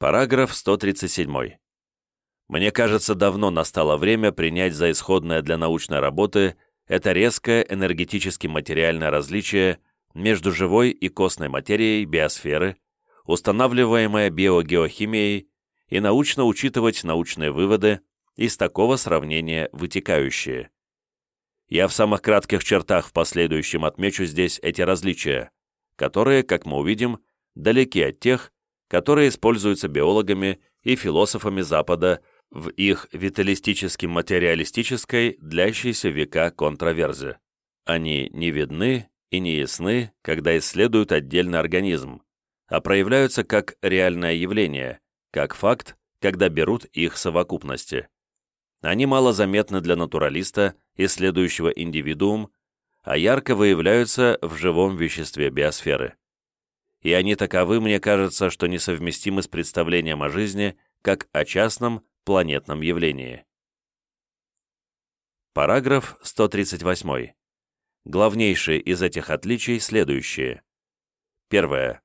Параграф 137. Мне кажется, давно настало время принять за исходное для научной работы это резкое энергетически-материальное различие между живой и костной материей биосферы, устанавливаемое биогеохимией, и научно учитывать научные выводы из такого сравнения вытекающие. Я в самых кратких чертах в последующем отмечу здесь эти различия, которые, как мы увидим, далеки от тех, которые используются биологами и философами Запада в их виталистически-материалистической, длящейся века контраверзе. Они не видны и не ясны, когда исследуют отдельный организм, а проявляются как реальное явление, как факт, когда берут их совокупности. Они мало заметны для натуралиста, исследующего индивидуум, а ярко выявляются в живом веществе биосферы. И они таковы, мне кажется, что несовместимы с представлением о жизни как о частном планетном явлении. Параграф 138. Главнейшие из этих отличий следующие. Первое.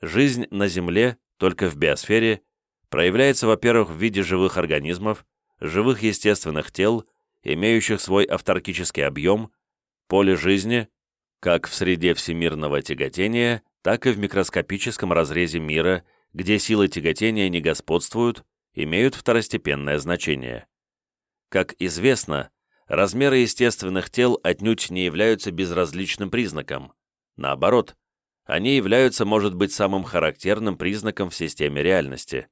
Жизнь на Земле, только в биосфере, проявляется, во-первых, в виде живых организмов, живых естественных тел, имеющих свой авторкический объем, поле жизни, как в среде всемирного тяготения, так и в микроскопическом разрезе мира, где силы тяготения не господствуют, имеют второстепенное значение. Как известно, размеры естественных тел отнюдь не являются безразличным признаком. Наоборот, они являются, может быть, самым характерным признаком в системе реальности.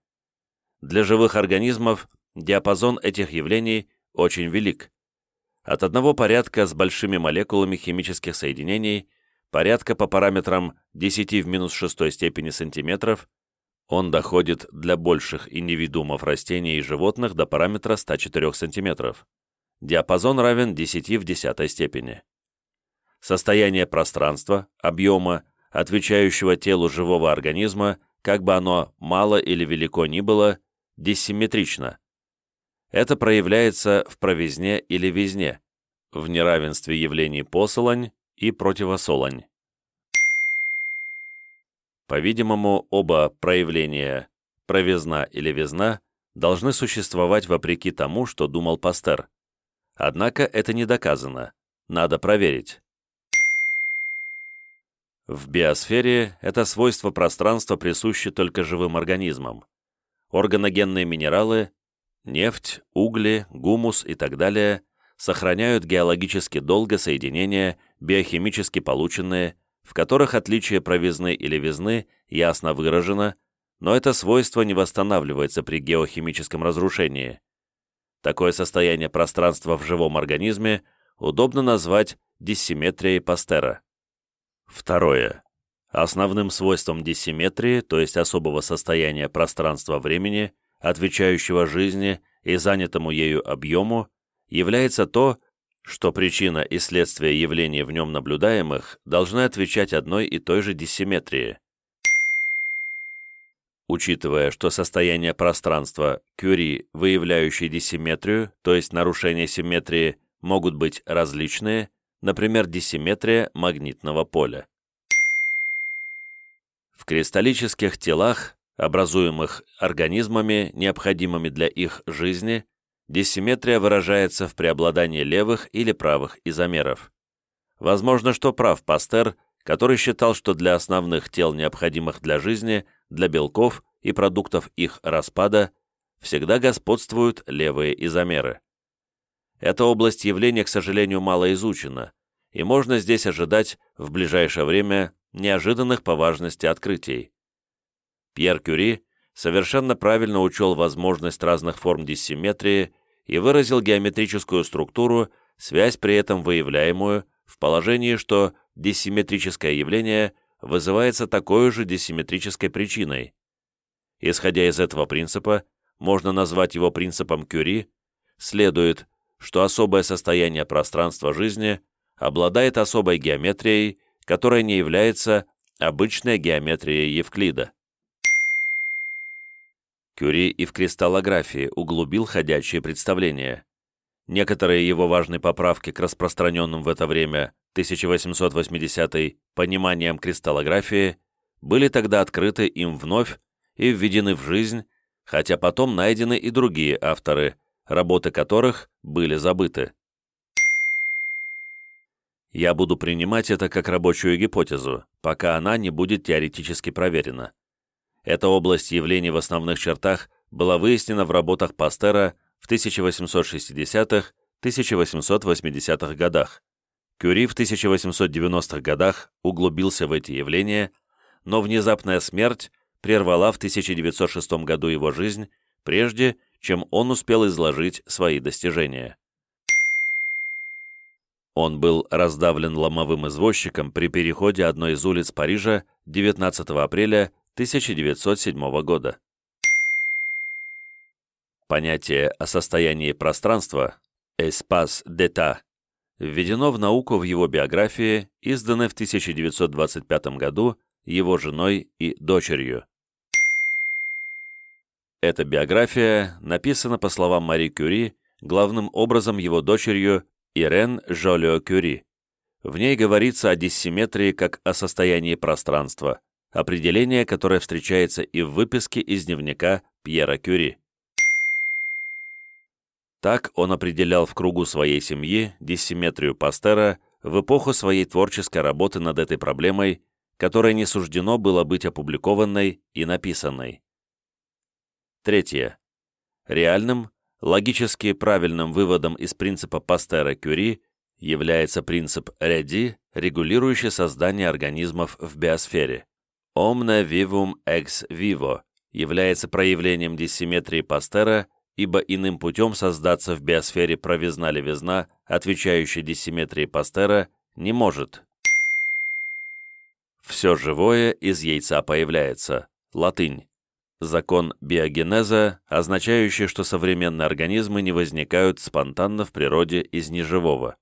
Для живых организмов диапазон этих явлений очень велик. От одного порядка с большими молекулами химических соединений, порядка по параметрам 10 в минус 6 степени сантиметров, он доходит для больших индивидуумов растений и животных до параметра 104 см. Диапазон равен 10 в десятой степени. Состояние пространства, объема, отвечающего телу живого организма, как бы оно мало или велико ни было, диссимметрично. Это проявляется в провизне или визне, в неравенстве явлений посолонь и противосолонь. По-видимому, оба проявления «провизна» или «визна» должны существовать вопреки тому, что думал Пастер. Однако это не доказано, надо проверить. В биосфере это свойство пространства присуще только живым организмам. Органогенные минералы, нефть, угли, гумус и так далее сохраняют геологически долго соединения, биохимически полученные, в которых отличие провизны или визны ясно выражено, но это свойство не восстанавливается при геохимическом разрушении. Такое состояние пространства в живом организме удобно назвать диссимметрией Пастера. Второе. Основным свойством диссимметрии, то есть особого состояния пространства-времени, отвечающего жизни и занятому ею объему, является то, что причина и следствие явлений в нем наблюдаемых должны отвечать одной и той же диссимметрии. Учитывая, что состояние пространства Кюри, выявляющее диссимметрию, то есть нарушение симметрии, могут быть различные, например, диссимметрия магнитного поля. В кристаллических телах, образуемых организмами, необходимыми для их жизни, диссимметрия выражается в преобладании левых или правых изомеров. Возможно, что прав Пастер, который считал, что для основных тел, необходимых для жизни, для белков и продуктов их распада, всегда господствуют левые изомеры. Эта область явления, к сожалению, мало изучена, и можно здесь ожидать в ближайшее время неожиданных по важности открытий. Пьер Кюри совершенно правильно учел возможность разных форм диссимметрии и выразил геометрическую структуру, связь при этом выявляемую в положении, что диссимметрическое явление вызывается такой же диссимметрической причиной. Исходя из этого принципа, можно назвать его принципом Кюри, следует, что особое состояние пространства жизни обладает особой геометрией, которая не является обычной геометрией Евклида. Кюри и в кристаллографии углубил ходячие представления. Некоторые его важные поправки к распространенным в это время 1880 пониманиям кристаллографии были тогда открыты им вновь и введены в жизнь, хотя потом найдены и другие авторы, работы которых были забыты. Я буду принимать это как рабочую гипотезу, пока она не будет теоретически проверена. Эта область явлений в основных чертах была выяснена в работах Пастера в 1860-1880-х годах. Кюри в 1890-х годах углубился в эти явления, но внезапная смерть прервала в 1906 году его жизнь, прежде чем он успел изложить свои достижения. Он был раздавлен ломовым извозчиком при переходе одной из улиц Парижа 19 апреля 1907 года. Понятие о состоянии пространства «espace d'état» введено в науку в его биографии, изданной в 1925 году его женой и дочерью. Эта биография написана, по словам Мари Кюри, главным образом его дочерью Ирен Жолио-Кюри. В ней говорится о диссиметрии как о состоянии пространства, определение, которое встречается и в выписке из дневника Пьера Кюри. Так он определял в кругу своей семьи диссиметрию Пастера в эпоху своей творческой работы над этой проблемой, которой не суждено было быть опубликованной и написанной. Третье. Реальным, логически правильным выводом из принципа Пастера-Кюри является принцип Реди, регулирующий создание организмов в биосфере. Omne vivum ex vivo является проявлением диссиметрии Пастера, ибо иным путем создаться в биосфере провизна-левизна, отвечающей диссиметрии Пастера, не может. Все живое из яйца появляется. Латынь. Закон биогенеза, означающий, что современные организмы не возникают спонтанно в природе из неживого.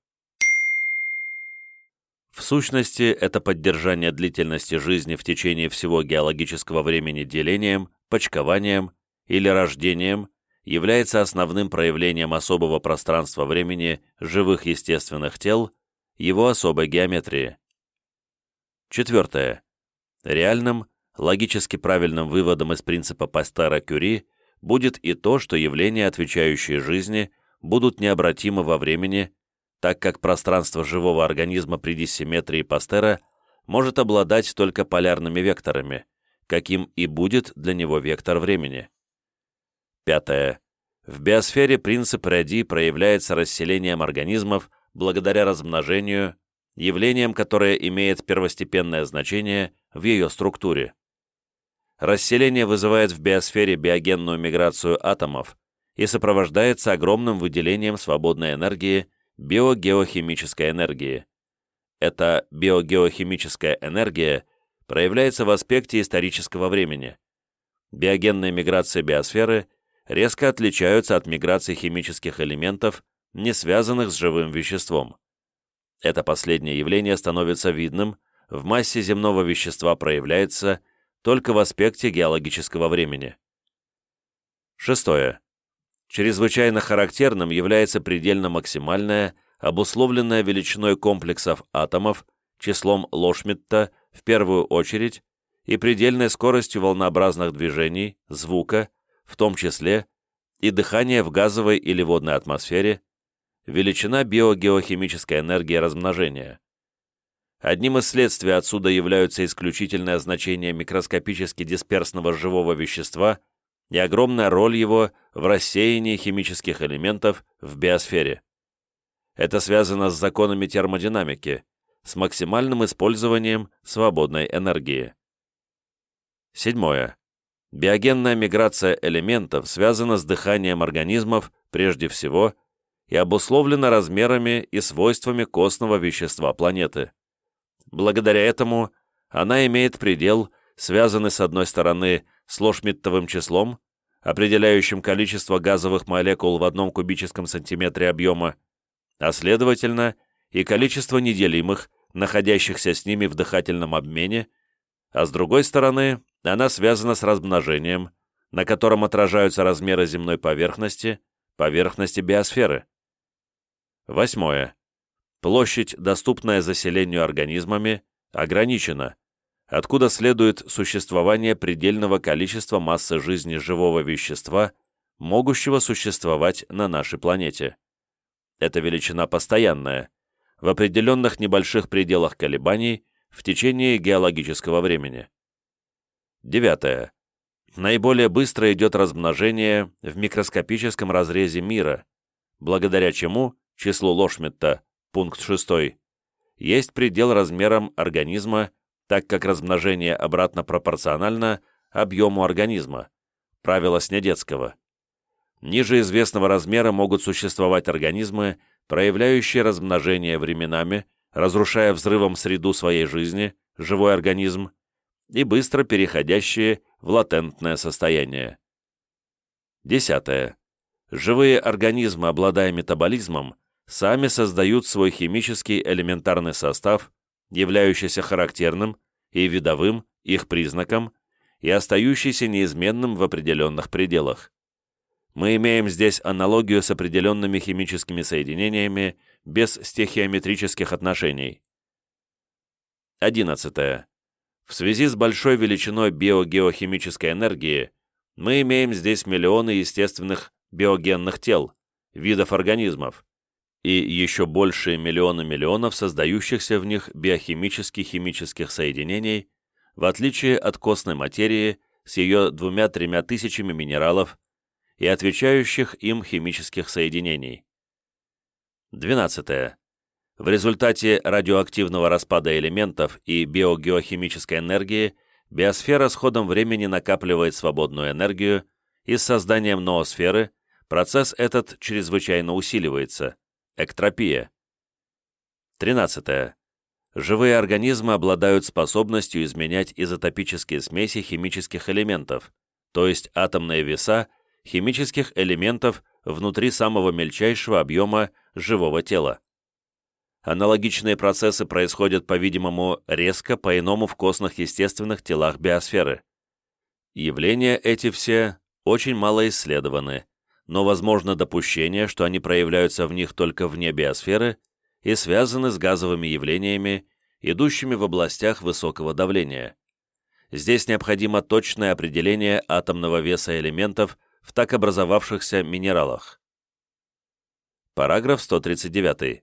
В сущности, это поддержание длительности жизни в течение всего геологического времени делением, почкованием или рождением является основным проявлением особого пространства времени живых естественных тел, его особой геометрии. Четвертое. Реальным – логически правильным выводом из принципа Пастера-Кюри будет и то, что явления, отвечающие жизни, будут необратимы во времени, так как пространство живого организма при диссиметрии Пастера может обладать только полярными векторами, каким и будет для него вектор времени. Пятое. В биосфере принцип Ради проявляется расселением организмов благодаря размножению, явлением, которое имеет первостепенное значение в ее структуре. Расселение вызывает в биосфере биогенную миграцию атомов и сопровождается огромным выделением свободной энергии, биогеохимической энергии. Эта биогеохимическая энергия проявляется в аспекте исторического времени. Биогенные миграции биосферы резко отличаются от миграции химических элементов, не связанных с живым веществом. Это последнее явление становится видным, в массе земного вещества проявляется только в аспекте геологического времени. Шестое. Чрезвычайно характерным является предельно максимальная, обусловленная величиной комплексов атомов, числом Лошмитта в первую очередь, и предельной скоростью волнообразных движений, звука, в том числе, и дыхания в газовой или водной атмосфере, величина биогеохимической энергии размножения. Одним из следствий отсюда являются исключительное значение микроскопически дисперсного живого вещества и огромная роль его в рассеянии химических элементов в биосфере. Это связано с законами термодинамики, с максимальным использованием свободной энергии. Седьмое. Биогенная миграция элементов связана с дыханием организмов прежде всего и обусловлена размерами и свойствами костного вещества планеты. Благодаря этому она имеет предел, связанный с одной стороны с Лошмиттовым числом, определяющим количество газовых молекул в одном кубическом сантиметре объема, а следовательно и количество неделимых, находящихся с ними в дыхательном обмене, а с другой стороны она связана с размножением, на котором отражаются размеры земной поверхности, поверхности биосферы. Восьмое. Площадь, доступная заселению организмами, ограничена, откуда следует существование предельного количества массы жизни живого вещества, могущего существовать на нашей планете. Эта величина постоянная, в определенных небольших пределах колебаний в течение геологического времени. Девятое. Наиболее быстро идет размножение в микроскопическом разрезе мира, благодаря чему числу Лошмитта, пункт 6, есть предел размерам организма, так как размножение обратно пропорционально объему организма, правило Снедецкого. Ниже известного размера могут существовать организмы, проявляющие размножение временами, разрушая взрывом среду своей жизни, живой организм, и быстро переходящие в латентное состояние. Десятое. Живые организмы, обладая метаболизмом, сами создают свой химический элементарный состав, являющийся характерным и видовым их признаком и остающийся неизменным в определенных пределах. Мы имеем здесь аналогию с определенными химическими соединениями без стихиометрических отношений. 11. В связи с большой величиной биогеохимической энергии мы имеем здесь миллионы естественных биогенных тел, видов организмов, и еще большие миллионы миллионов создающихся в них биохимических-химических соединений, в отличие от костной материи с ее двумя-тремя тысячами минералов и отвечающих им химических соединений. 12. В результате радиоактивного распада элементов и биогеохимической энергии биосфера с ходом времени накапливает свободную энергию, и с созданием ноосферы процесс этот чрезвычайно усиливается – эктропия. 13. Живые организмы обладают способностью изменять изотопические смеси химических элементов, то есть атомные веса химических элементов внутри самого мельчайшего объема живого тела. Аналогичные процессы происходят, по-видимому, резко по-иному в костных естественных телах биосферы. Явления эти все очень мало исследованы, но возможно допущение, что они проявляются в них только вне биосферы и связаны с газовыми явлениями, идущими в областях высокого давления. Здесь необходимо точное определение атомного веса элементов в так образовавшихся минералах. Параграф 139.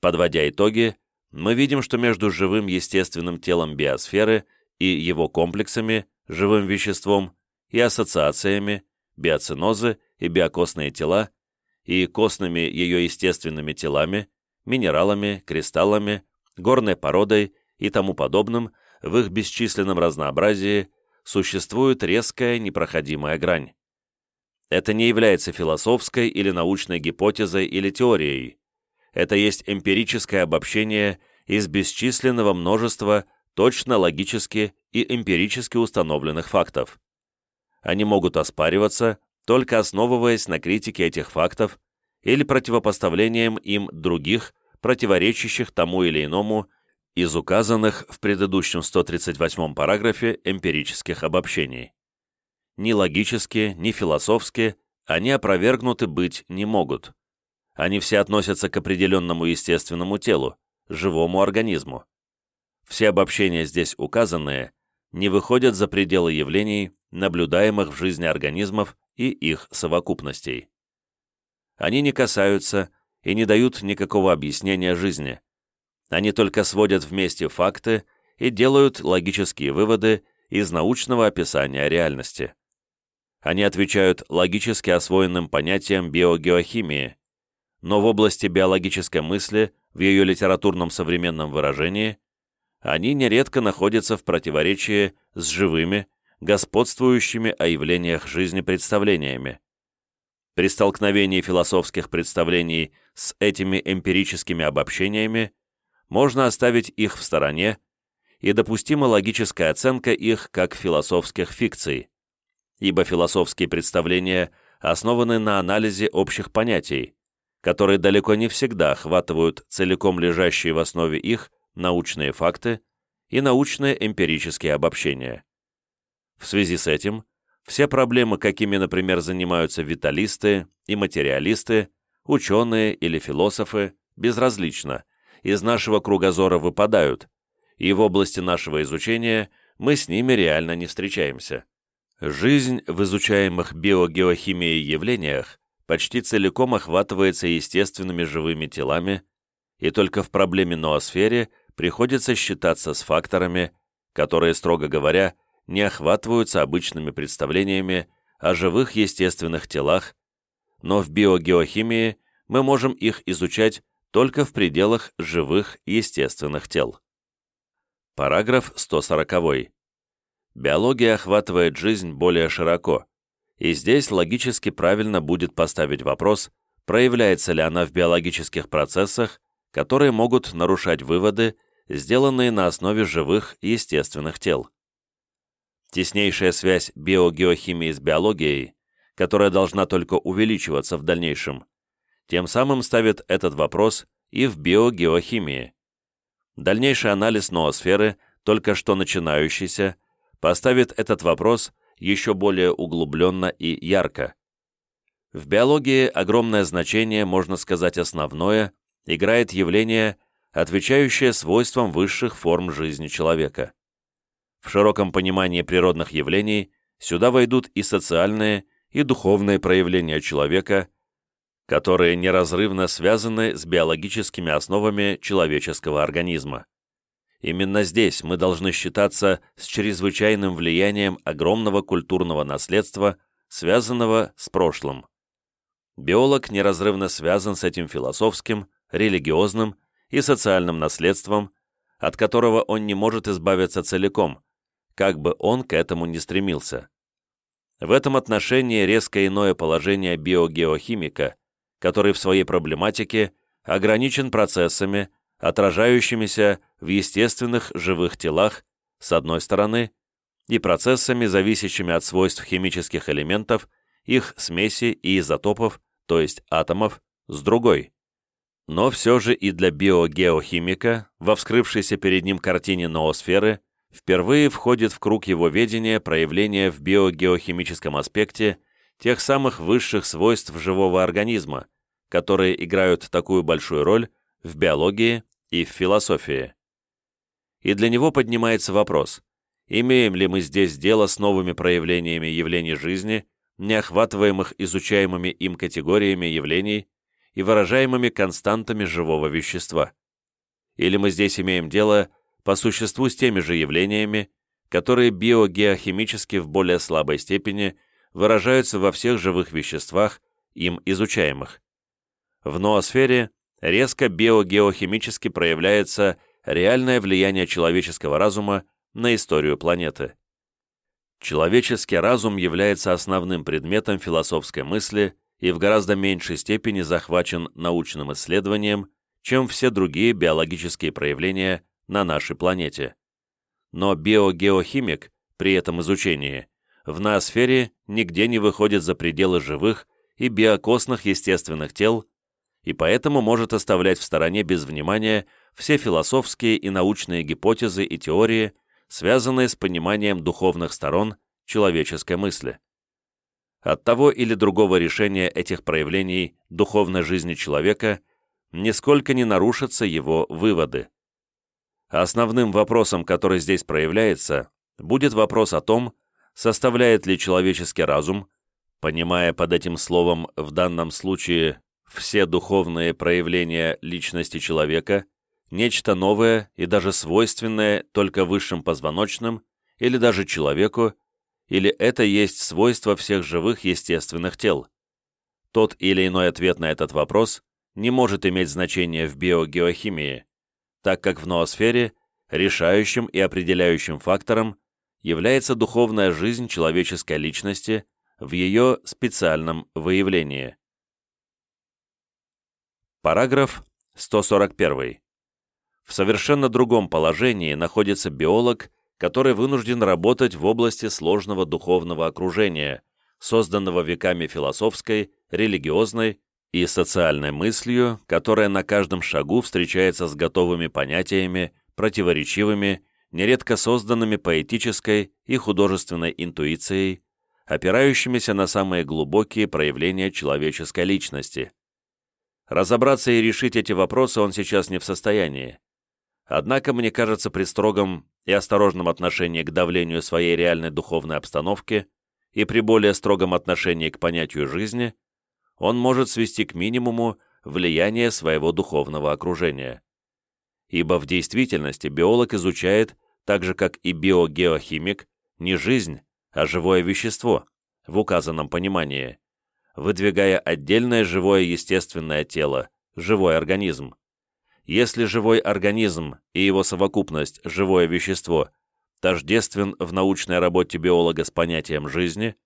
Подводя итоги, мы видим, что между живым естественным телом биосферы и его комплексами, живым веществом и ассоциациями, биоцинозы и биокостные тела, и костными ее естественными телами, минералами, кристаллами, горной породой и тому подобным в их бесчисленном разнообразии существует резкая непроходимая грань. Это не является философской или научной гипотезой или теорией, это есть эмпирическое обобщение из бесчисленного множества точно логически и эмпирически установленных фактов. Они могут оспариваться, только основываясь на критике этих фактов или противопоставлением им других, противоречащих тому или иному из указанных в предыдущем 138 параграфе эмпирических обобщений. Ни логически, ни философски они опровергнуты быть не могут. Они все относятся к определенному естественному телу, живому организму. Все обобщения здесь указанные не выходят за пределы явлений, наблюдаемых в жизни организмов и их совокупностей. Они не касаются и не дают никакого объяснения жизни. Они только сводят вместе факты и делают логические выводы из научного описания реальности. Они отвечают логически освоенным понятиям биогеохимии, но в области биологической мысли, в ее литературном современном выражении, они нередко находятся в противоречии с живыми, господствующими о явлениях жизни представлениями. При столкновении философских представлений с этими эмпирическими обобщениями можно оставить их в стороне, и допустима логическая оценка их как философских фикций, ибо философские представления основаны на анализе общих понятий, которые далеко не всегда охватывают целиком лежащие в основе их научные факты и научные эмпирические обобщения. В связи с этим, все проблемы, какими, например, занимаются виталисты и материалисты, ученые или философы, безразлично, из нашего кругозора выпадают, и в области нашего изучения мы с ними реально не встречаемся. Жизнь в изучаемых биогеохимией явлениях почти целиком охватывается естественными живыми телами, и только в проблеме ноосфере приходится считаться с факторами, которые, строго говоря, не охватываются обычными представлениями о живых естественных телах, но в биогеохимии мы можем их изучать только в пределах живых естественных тел. Параграф 140. Биология охватывает жизнь более широко, и здесь логически правильно будет поставить вопрос, проявляется ли она в биологических процессах, которые могут нарушать выводы, сделанные на основе живых естественных тел. Теснейшая связь биогеохимии с биологией, которая должна только увеличиваться в дальнейшем, тем самым ставит этот вопрос и в биогеохимии. Дальнейший анализ ноосферы, только что начинающийся, поставит этот вопрос еще более углубленно и ярко. В биологии огромное значение, можно сказать основное, играет явление, отвечающее свойствам высших форм жизни человека. В широком понимании природных явлений сюда войдут и социальные, и духовные проявления человека, которые неразрывно связаны с биологическими основами человеческого организма. Именно здесь мы должны считаться с чрезвычайным влиянием огромного культурного наследства, связанного с прошлым. Биолог неразрывно связан с этим философским, религиозным и социальным наследством, от которого он не может избавиться целиком, как бы он к этому ни стремился. В этом отношении резко иное положение биогеохимика, который в своей проблематике ограничен процессами, отражающимися в естественных живых телах, с одной стороны, и процессами, зависящими от свойств химических элементов, их смеси и изотопов, то есть атомов, с другой. Но все же и для биогеохимика, во вскрывшейся перед ним картине ноосферы, впервые входит в круг его ведения проявление в биогеохимическом аспекте тех самых высших свойств живого организма, которые играют такую большую роль в биологии и в философии. И для него поднимается вопрос, имеем ли мы здесь дело с новыми проявлениями явлений жизни, не охватываемых изучаемыми им категориями явлений и выражаемыми константами живого вещества. Или мы здесь имеем дело по существу с теми же явлениями, которые биогеохимически в более слабой степени выражаются во всех живых веществах, им изучаемых. В ноосфере резко биогеохимически проявляется реальное влияние человеческого разума на историю планеты. Человеческий разум является основным предметом философской мысли и в гораздо меньшей степени захвачен научным исследованием, чем все другие биологические проявления на нашей планете. Но биогеохимик при этом изучении в ноосфере нигде не выходит за пределы живых и биокосных естественных тел и поэтому может оставлять в стороне без внимания все философские и научные гипотезы и теории, связанные с пониманием духовных сторон человеческой мысли. От того или другого решения этих проявлений духовной жизни человека нисколько не нарушатся его выводы. Основным вопросом, который здесь проявляется, будет вопрос о том, составляет ли человеческий разум, понимая под этим словом в данном случае все духовные проявления личности человека, нечто новое и даже свойственное только высшим позвоночным или даже человеку, или это есть свойство всех живых естественных тел. Тот или иной ответ на этот вопрос не может иметь значения в биогеохимии, так как в ноосфере решающим и определяющим фактором является духовная жизнь человеческой личности в ее специальном выявлении. Параграф 141. В совершенно другом положении находится биолог, который вынужден работать в области сложного духовного окружения, созданного веками философской, религиозной и социальной мыслью, которая на каждом шагу встречается с готовыми понятиями, противоречивыми, нередко созданными поэтической и художественной интуицией, опирающимися на самые глубокие проявления человеческой личности. Разобраться и решить эти вопросы он сейчас не в состоянии. Однако, мне кажется, при строгом и осторожном отношении к давлению своей реальной духовной обстановки и при более строгом отношении к понятию жизни, он может свести к минимуму влияние своего духовного окружения. Ибо в действительности биолог изучает, так же как и биогеохимик, не жизнь, а живое вещество, в указанном понимании, выдвигая отдельное живое естественное тело, живой организм. Если живой организм и его совокупность, живое вещество, тождествен в научной работе биолога с понятием жизни,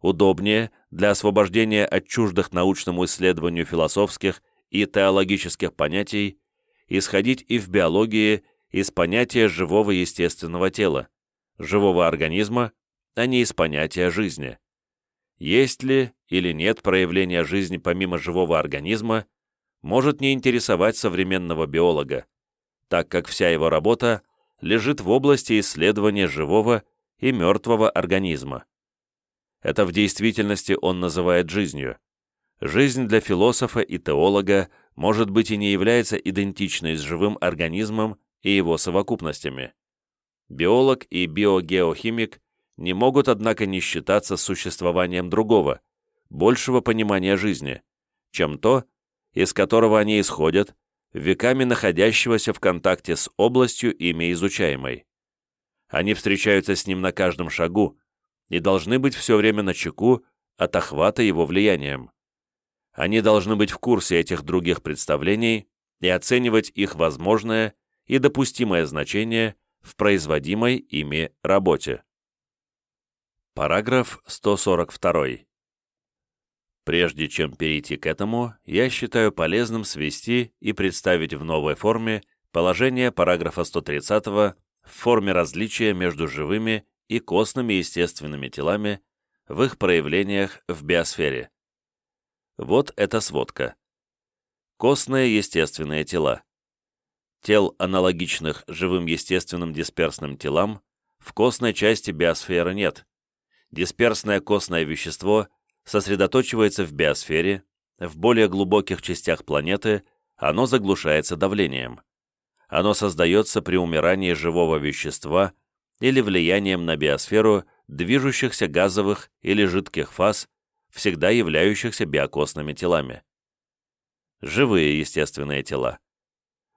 удобнее для освобождения от чуждых научному исследованию философских и теологических понятий исходить и в биологии из понятия живого естественного тела, живого организма, а не из понятия жизни. Есть ли или нет проявления жизни помимо живого организма, может не интересовать современного биолога, так как вся его работа лежит в области исследования живого и мертвого организма. Это в действительности он называет жизнью. Жизнь для философа и теолога может быть и не является идентичной с живым организмом и его совокупностями. Биолог и биогеохимик не могут, однако, не считаться существованием другого, большего понимания жизни, чем то, из которого они исходят, веками находящегося в контакте с областью ими изучаемой. Они встречаются с ним на каждом шагу и должны быть все время на чеку от охвата его влиянием. Они должны быть в курсе этих других представлений и оценивать их возможное и допустимое значение в производимой ими работе. Параграф 142. Прежде чем перейти к этому, я считаю полезным свести и представить в новой форме положение параграфа 130 в форме различия между живыми и костными естественными телами в их проявлениях в биосфере. Вот эта сводка. Костные естественные тела. Тел, аналогичных живым естественным дисперсным телам, в костной части биосферы нет. Дисперсное костное вещество сосредоточивается в биосфере, в более глубоких частях планеты оно заглушается давлением. Оно создается при умирании живого вещества или влиянием на биосферу движущихся газовых или жидких фаз, всегда являющихся биокосными телами. Живые естественные тела.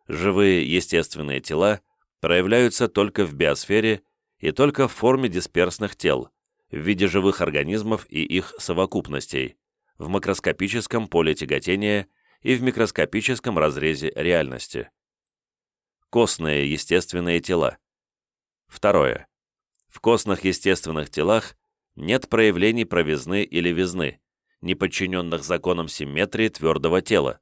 Живые естественные тела проявляются только в биосфере и только в форме дисперсных тел, в виде живых организмов и их совокупностей, в макроскопическом поле тяготения и в микроскопическом разрезе реальности. Костные естественные тела. Второе. В костных естественных телах нет проявлений провизны или визны, не подчиненных законам симметрии твердого тела.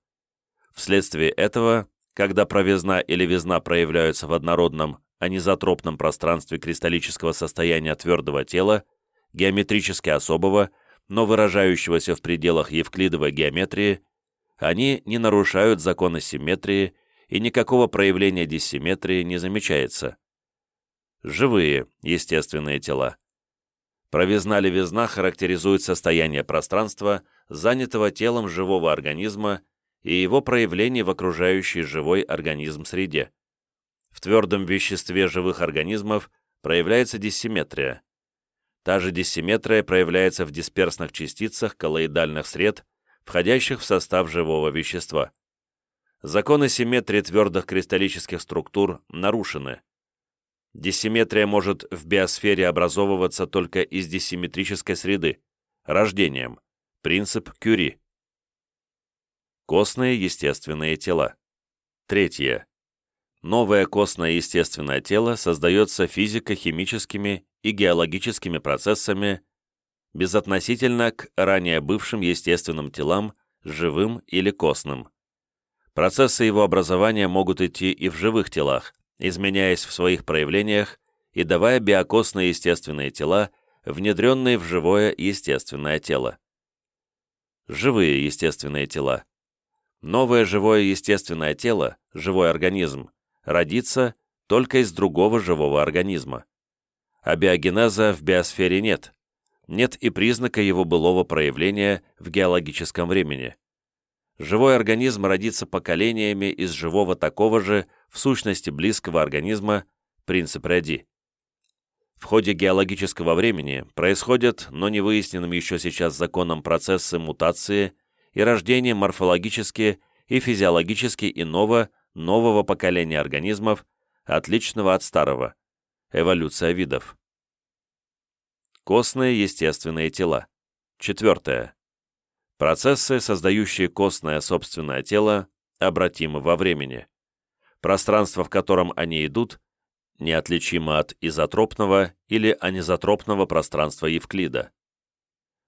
Вследствие этого, когда провизна или визна проявляются в однородном анизотропном пространстве кристаллического состояния твердого тела, геометрически особого, но выражающегося в пределах евклидовой геометрии, они не нарушают законы симметрии и никакого проявления диссимметрии не замечается. Живые, естественные тела. Провизна-левизна характеризует состояние пространства, занятого телом живого организма и его проявление в окружающей живой организм среде. В твердом веществе живых организмов проявляется диссимметрия. Та же диссимметрия проявляется в дисперсных частицах коллоидальных сред, входящих в состав живого вещества. Законы симметрии твердых кристаллических структур нарушены. Диссимметрия может в биосфере образовываться только из диссимметрической среды, рождением, принцип Кюри. Костные естественные тела. Третье. Новое костное естественное тело создается физико-химическими и геологическими процессами безотносительно к ранее бывшим естественным телам, живым или костным. Процессы его образования могут идти и в живых телах, изменяясь в своих проявлениях и давая биокосные естественные тела, внедренные в живое естественное тело. Живые естественные тела. Новое живое естественное тело, живой организм, родится только из другого живого организма а биогенеза в биосфере нет. Нет и признака его былого проявления в геологическом времени. Живой организм родится поколениями из живого такого же, в сущности близкого организма, принцип ряди. В ходе геологического времени происходят, но не выясненным еще сейчас законом процессы мутации и рождение морфологически и физиологически иного, нового поколения организмов, отличного от старого. Эволюция видов. Костные естественные тела. Четвертое. Процессы, создающие костное собственное тело, обратимы во времени. Пространство, в котором они идут, неотличимо от изотропного или анизотропного пространства Евклида.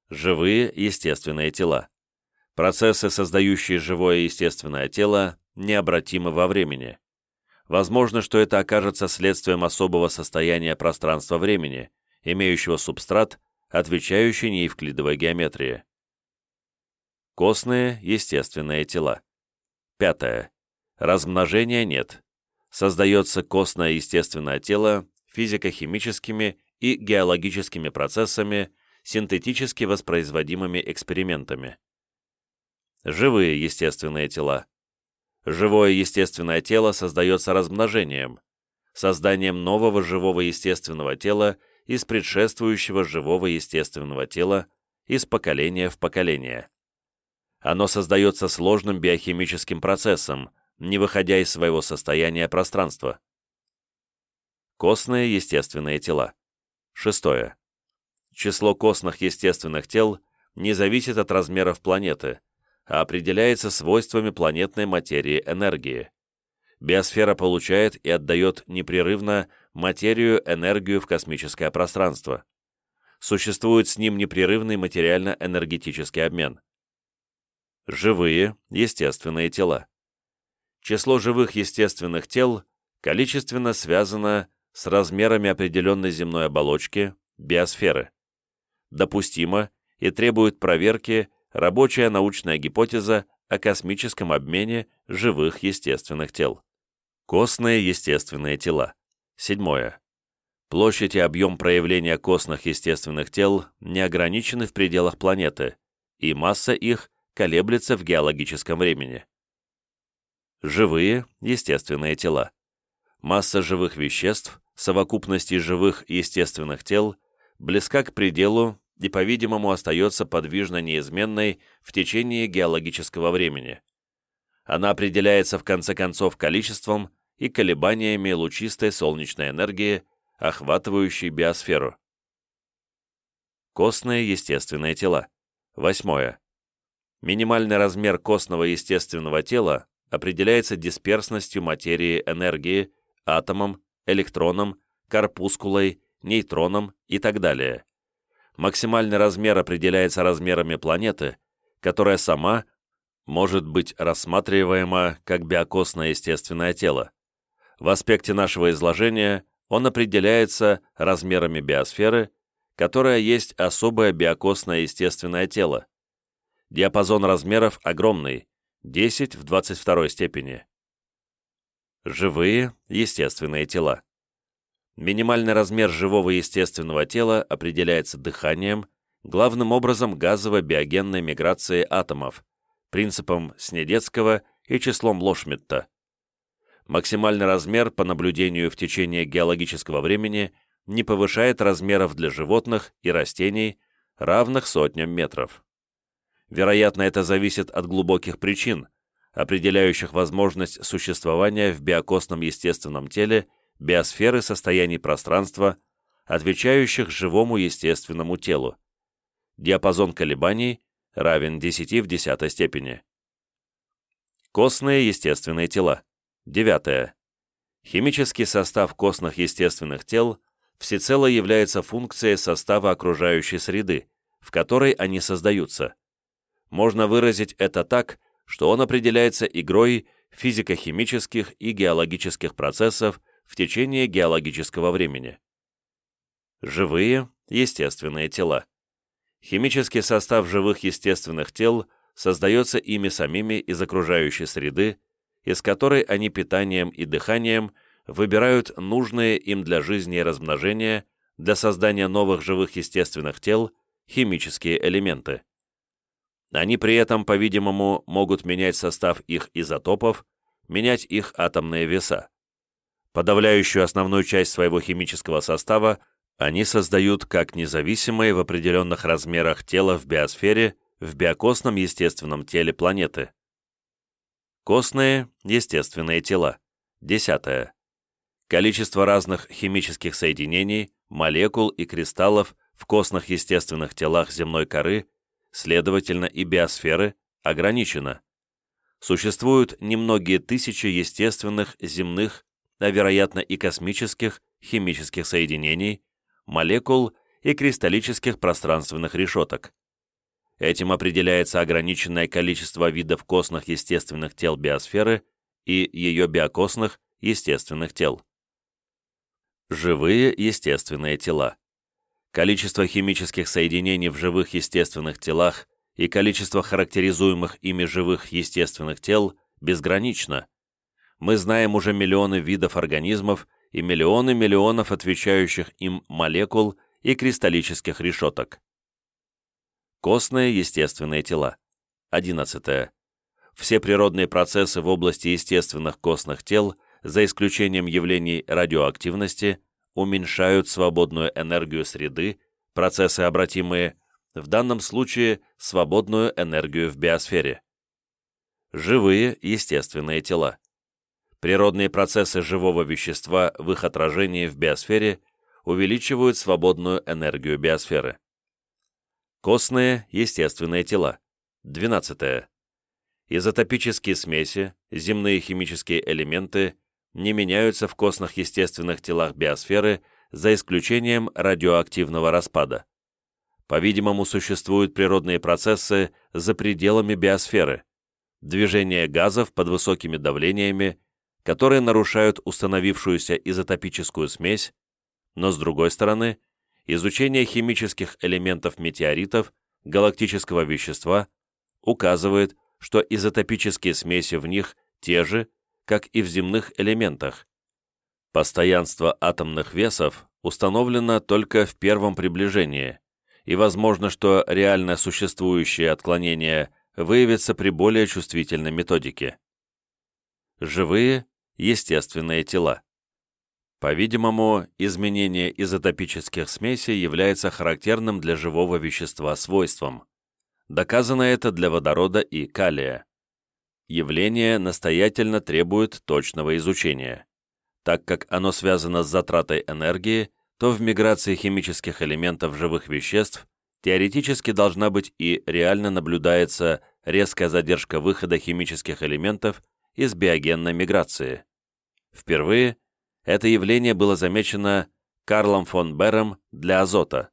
Живые естественные тела. Процессы, создающие живое естественное тело, необратимы во времени. Возможно, что это окажется следствием особого состояния пространства-времени, имеющего субстрат, отвечающий неевклидовой геометрии. Костные естественные тела. Пятое. Размножения нет. Создается костное естественное тело физико-химическими и геологическими процессами, синтетически воспроизводимыми экспериментами. Живые естественные тела. Живое естественное тело создается размножением, созданием нового живого естественного тела из предшествующего живого естественного тела из поколения в поколение. Оно создается сложным биохимическим процессом, не выходя из своего состояния пространства. Костные естественные тела. Шестое. Число костных естественных тел не зависит от размеров планеты, а определяется свойствами планетной материи энергии. Биосфера получает и отдает непрерывно материю, энергию в космическое пространство. Существует с ним непрерывный материально-энергетический обмен живые естественные тела. Число живых естественных тел количественно связано с размерами определенной земной оболочки, биосферы. Допустимо и требует проверки рабочая научная гипотеза о космическом обмене живых естественных тел. Костные естественные тела. Седьмое. Площадь и объем проявления костных естественных тел не ограничены в пределах планеты, и масса их колеблется в геологическом времени. Живые, естественные тела. Масса живых веществ, совокупности живых естественных тел, близка к пределу и, по-видимому, остается подвижно неизменной в течение геологического времени. Она определяется в конце концов количеством и колебаниями лучистой солнечной энергии, охватывающей биосферу. Костные естественные тела. Восьмое. Минимальный размер костного естественного тела определяется дисперсностью материи энергии, атомом, электроном, корпускулой, нейтроном и так далее. Максимальный размер определяется размерами планеты, которая сама может быть рассматриваема как биокосное естественное тело. В аспекте нашего изложения он определяется размерами биосферы, которая есть особое биокосное естественное тело, Диапазон размеров огромный, 10 в 22 степени. Живые, естественные тела. Минимальный размер живого естественного тела определяется дыханием, главным образом газово-биогенной миграцией атомов, принципом Снедецкого и числом Лошмитта. Максимальный размер по наблюдению в течение геологического времени не повышает размеров для животных и растений, равных сотням метров. Вероятно, это зависит от глубоких причин, определяющих возможность существования в биокосном естественном теле биосферы состояний пространства, отвечающих живому естественному телу. Диапазон колебаний равен 10 в десятой степени. Костные естественные тела. Девятое. Химический состав костных естественных тел всецело является функцией состава окружающей среды, в которой они создаются можно выразить это так, что он определяется игрой физико-химических и геологических процессов в течение геологического времени. Живые, естественные тела. Химический состав живых естественных тел создается ими самими из окружающей среды, из которой они питанием и дыханием выбирают нужные им для жизни и размножения, для создания новых живых естественных тел, химические элементы. Они при этом, по-видимому, могут менять состав их изотопов, менять их атомные веса. Подавляющую основную часть своего химического состава они создают как независимые в определенных размерах тела в биосфере в биокосном естественном теле планеты. Костные естественные тела. Десятое. Количество разных химических соединений, молекул и кристаллов в костных естественных телах земной коры, следовательно и биосферы, ограничено. Существуют немногие тысячи естественных, земных, а вероятно и космических химических соединений, молекул и кристаллических пространственных решеток. Этим определяется ограниченное количество видов костных естественных тел биосферы и ее биокосных естественных тел. Живые естественные тела. Количество химических соединений в живых естественных телах и количество характеризуемых ими живых естественных тел безгранично. Мы знаем уже миллионы видов организмов и миллионы миллионов отвечающих им молекул и кристаллических решеток. Костные естественные тела. 11. Все природные процессы в области естественных костных тел, за исключением явлений радиоактивности, уменьшают свободную энергию среды, процессы обратимые, в данном случае свободную энергию в биосфере. Живые естественные тела. Природные процессы живого вещества в их отражении в биосфере увеличивают свободную энергию биосферы. Костные естественные тела. 12. Изотопические смеси, земные химические элементы не меняются в костных естественных телах биосферы за исключением радиоактивного распада. По-видимому, существуют природные процессы за пределами биосферы, движение газов под высокими давлениями, которые нарушают установившуюся изотопическую смесь, но, с другой стороны, изучение химических элементов метеоритов, галактического вещества, указывает, что изотопические смеси в них те же, как и в земных элементах. Постоянство атомных весов установлено только в первом приближении, и возможно, что реально существующие отклонения выявятся при более чувствительной методике. Живые, естественные тела. По-видимому, изменение изотопических смесей является характерным для живого вещества свойством. Доказано это для водорода и калия. Явление настоятельно требует точного изучения. Так как оно связано с затратой энергии, то в миграции химических элементов живых веществ теоретически должна быть и реально наблюдается резкая задержка выхода химических элементов из биогенной миграции. Впервые – это явление было замечено Карлом фон Бером для азота.